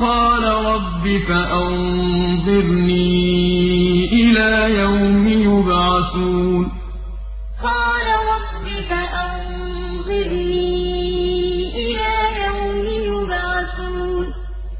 قال رب فأنظرني إلى يوم يبعثون. قال